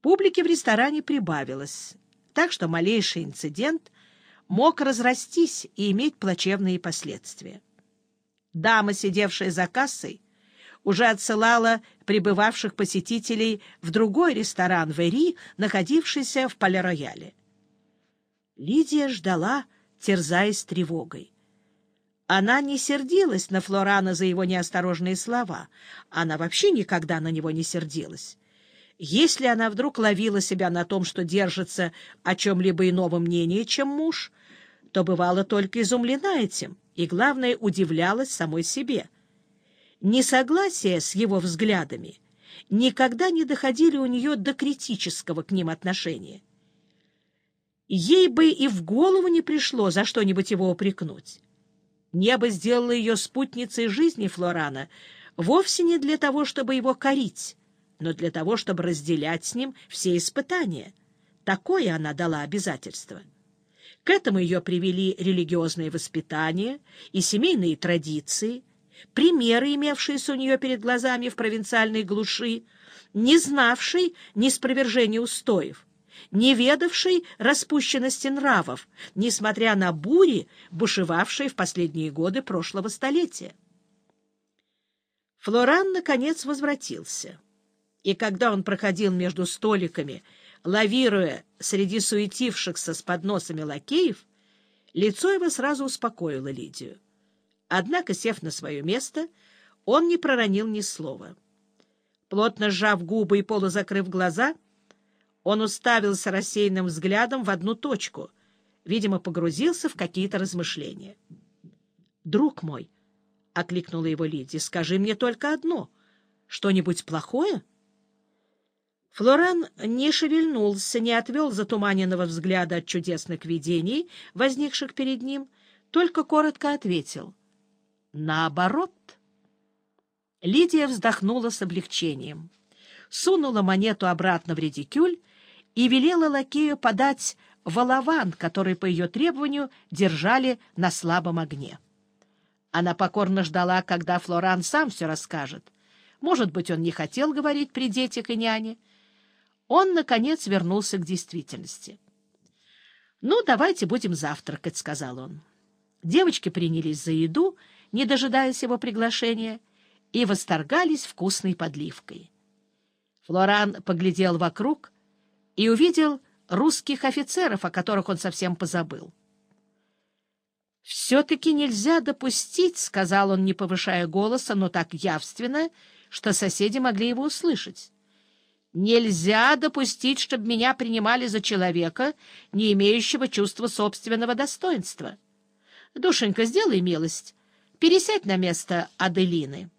Публики в ресторане прибавилось, так что малейший инцидент мог разрастись и иметь плачевные последствия. Дама, сидевшая за кассой, уже отсылала прибывавших посетителей в другой ресторан Вери, находившийся в Пале-Рояле. Лидия ждала, терзаясь тревогой. Она не сердилась на Флорана за его неосторожные слова. Она вообще никогда на него не сердилась. Если она вдруг ловила себя на том, что держится о чем-либо иного мнения, чем муж, то бывала только изумлена этим и, главное, удивлялась самой себе. Несогласие с его взглядами никогда не доходили у нее до критического к ним отношения. Ей бы и в голову не пришло за что-нибудь его упрекнуть. Небо сделало ее спутницей жизни Флорана вовсе не для того, чтобы его корить, но для того, чтобы разделять с ним все испытания. Такое она дала обязательство. К этому ее привели религиозное воспитание и семейные традиции, примеры, имевшиеся у нее перед глазами в провинциальной глуши, не знавшей неспровержения устоев, не ведавший распущенности нравов, несмотря на бури, бушевавшие в последние годы прошлого столетия. Флоран, наконец, возвратился. И когда он проходил между столиками, лавируя среди суетившихся с подносами лакеев, лицо его сразу успокоило Лидию. Однако, сев на свое место, он не проронил ни слова. Плотно сжав губы и полузакрыв глаза — он уставился рассеянным взглядом в одну точку, видимо, погрузился в какие-то размышления. «Друг мой», — окликнула его Лидия, — «скажи мне только одно. Что-нибудь плохое?» Флоран не шевельнулся, не отвел затуманенного взгляда от чудесных видений, возникших перед ним, только коротко ответил. «Наоборот». Лидия вздохнула с облегчением, сунула монету обратно в редикюль и велела лакею подать волован, который по ее требованию держали на слабом огне. Она покорно ждала, когда Флоран сам все расскажет. Может быть, он не хотел говорить при детях и няне. Он, наконец, вернулся к действительности. «Ну, давайте будем завтракать», — сказал он. Девочки принялись за еду, не дожидаясь его приглашения, и восторгались вкусной подливкой. Флоран поглядел вокруг — и увидел русских офицеров, о которых он совсем позабыл. «Все-таки нельзя допустить», — сказал он, не повышая голоса, но так явственно, что соседи могли его услышать. «Нельзя допустить, чтобы меня принимали за человека, не имеющего чувства собственного достоинства. Душенька, сделай милость, пересядь на место Аделины».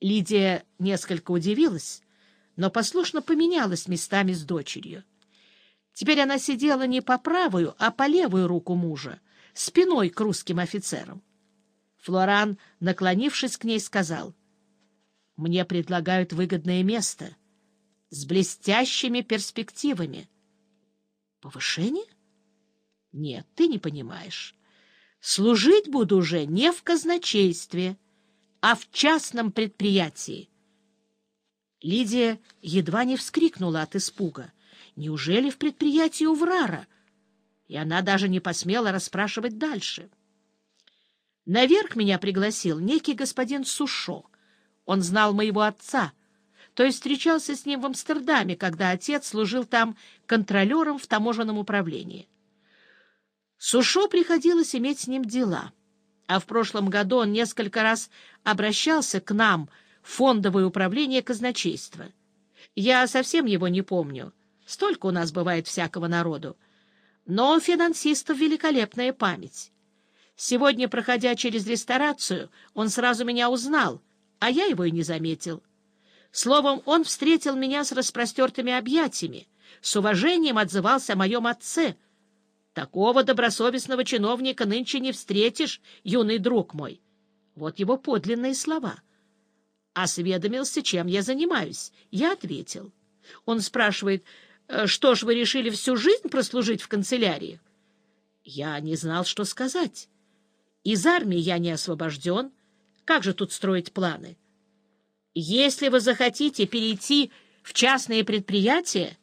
Лидия несколько удивилась, но послушно поменялась местами с дочерью. Теперь она сидела не по правую, а по левую руку мужа, спиной к русским офицерам. Флоран, наклонившись к ней, сказал, «Мне предлагают выгодное место с блестящими перспективами». «Повышение?» «Нет, ты не понимаешь. Служить буду уже не в казначействе, а в частном предприятии». Лидия едва не вскрикнула от испуга. Неужели в предприятии Уврара? И она даже не посмела расспрашивать дальше. Наверх меня пригласил некий господин Сушо. Он знал моего отца, то есть встречался с ним в Амстердаме, когда отец служил там контролером в таможенном управлении. Сушо приходилось иметь с ним дела, а в прошлом году он несколько раз обращался к нам — фондовое управление казначейства. Я совсем его не помню. Столько у нас бывает всякого народу. Но у финансистов великолепная память. Сегодня, проходя через ресторацию, он сразу меня узнал, а я его и не заметил. Словом, он встретил меня с распростертыми объятиями, с уважением отзывался о моем отце. Такого добросовестного чиновника нынче не встретишь, юный друг мой. Вот его подлинные слова — осведомился, чем я занимаюсь. Я ответил. Он спрашивает, «Э, что ж вы решили всю жизнь прослужить в канцелярии? Я не знал, что сказать. Из армии я не освобожден. Как же тут строить планы? Если вы захотите перейти в частные предприятия